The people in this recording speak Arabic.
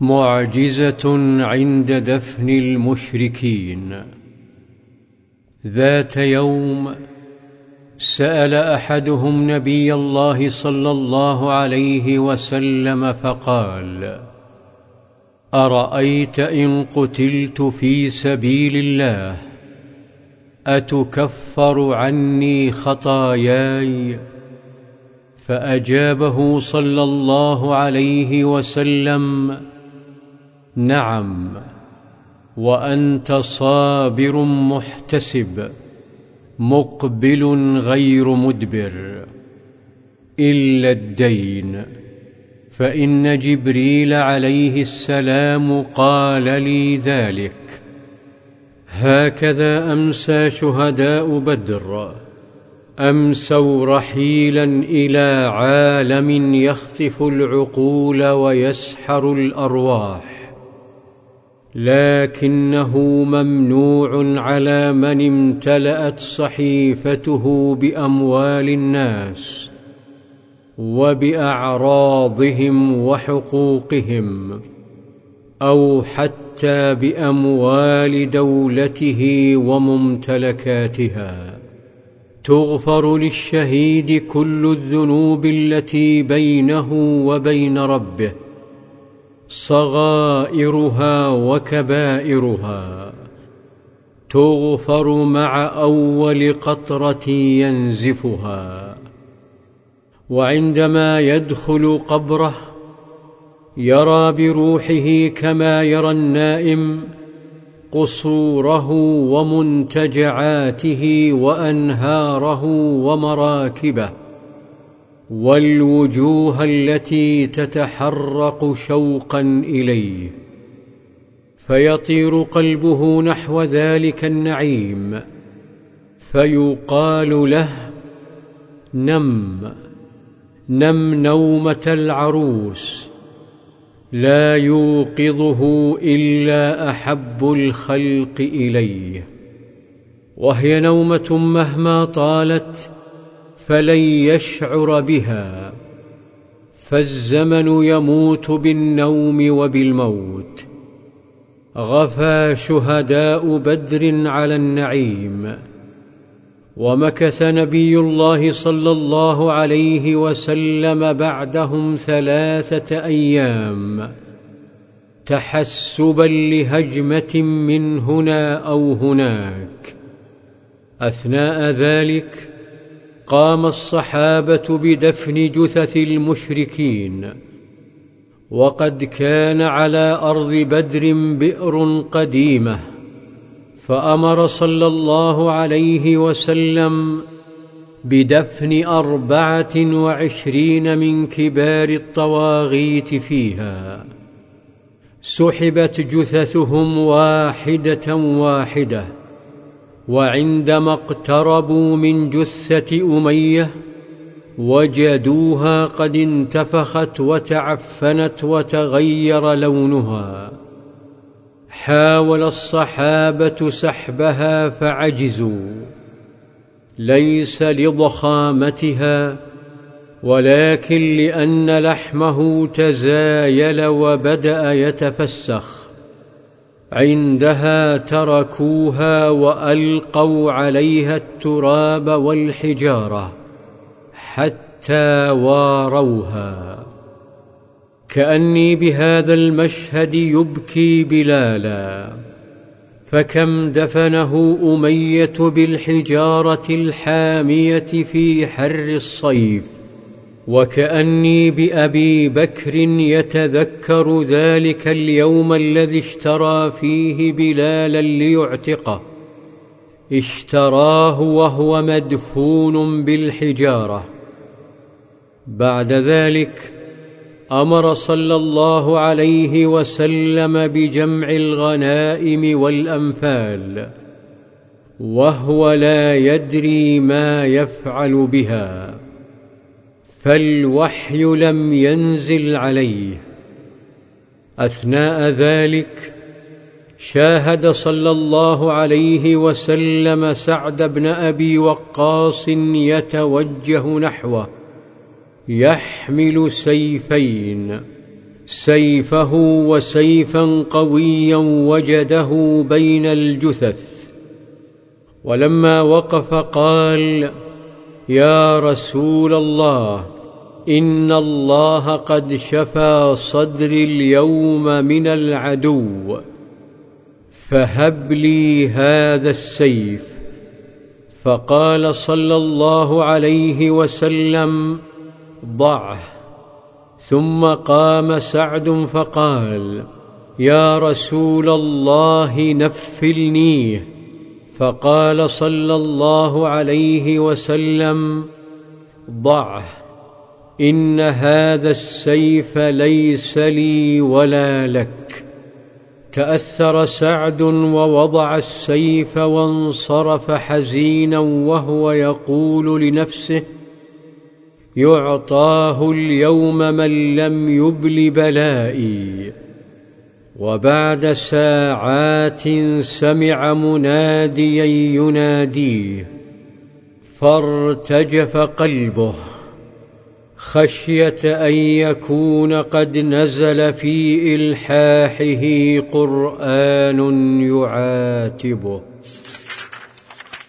معجزة عند دفن المشركين. ذات يوم سأل أحدهم نبي الله صلى الله عليه وسلم فقال أرأيت إن قتلت في سبيل الله؟ أتكفر عني خطاياي؟ فأجابه صلى الله عليه وسلم نعم وأنت صابر محتسب مقبل غير مدبر. إلا الدين فإن جبريل عليه السلام قال لي ذلك. هكذا أمسى شهداء بدر أمسوا رحيلا إلى عالم يخطف العقول ويسحر الأرواح. لكنه ممنوع على من امتلأت صحيفته بأموال الناس وبأعراضهم وحقوقهم أو حتى بأموال دولته وممتلكاتها. تغفر للشهيد كل الذنوب التي بينه وبين ربه. صغائرها وكبائرها تغفر مع أول قطرة ينزفها وعندما يدخل قبره يرى بروحه كما يرى النائم قصوره ومنتجعاته وأنهاره ومراكبه والوجوه التي تتحرق شوقا إليه فيطير قلبه نحو ذلك النعيم فيقال له نم نم نومة العروس لا يوقظه إلا أحب الخلق إليه وهي نومة مهما طالت فلن يشعر بها فالزمن يموت بالنوم وبالموت. غفى شهداء بدر على النعيم. ومكث نبي الله صلى الله عليه وسلم بعدهم ثلاثة أيام. تحسبا لهجمة من هنا أو هناك. أثناء ذلك قام الصحابة بدفن جثث المشركين. وقد كان على أرض بدر بئر قديمة فأمر صلى الله عليه وسلم بدفن أربعة وعشرين من كبار الطواغيت فيها. سحبت جثثهم واحدة واحدة وعندما اقتربوا من جثة أمية وجدوها قد انتفخت وتعفنت وتغير لونها. حاول الصحابة سحبها فعجزوا. ليس لضخامتها ولكن لأن لحمه تزايل وبدأ يتفسخ. عندها تركوها وألقوا عليها التراب والحجارة حتى واروها. كأني بهذا المشهد يبكي بلالا. فكم دفنه أمية بالحجارة الحامية في حر الصيف. وكأني بأبي بكر يتذكر ذلك اليوم الذي اشترى فيه بلالا ليعتقه. اشتراه وهو مدفون بالحجارة. بعد ذلك أمر صلى الله عليه وسلم بجمع الغنائم والأنفال وهو لا يدري ما يفعل بها. فالوحي لم ينزل عليه. أثناء ذلك شاهد صلى الله عليه وسلم سعد بن أبي وقاص يتوجه نحوه يحمل سيفين سيفه وسيفا قويا وجده بين الجثث. ولما وقف قال يا رسول الله إن الله قد شفى صدري اليوم من العدو. فهب لي هذا السيف. فقال صلى الله عليه وسلم ضعه. ثم قام سعد فقال يا رسول الله نفلنيه. فقال صلى الله عليه وسلم ضعه إن هذا السيف ليس لي ولا لك. تأثر سعد ووضع السيف وانصرف حزينا وهو يقول لنفسه يعطاه اليوم من لم يبل بلائي. وبعد ساعات سمع مناديا يناديه فارتجف قلبه. خشية أن يكون قد نزل في إلحاحه قرآن يعاتبه.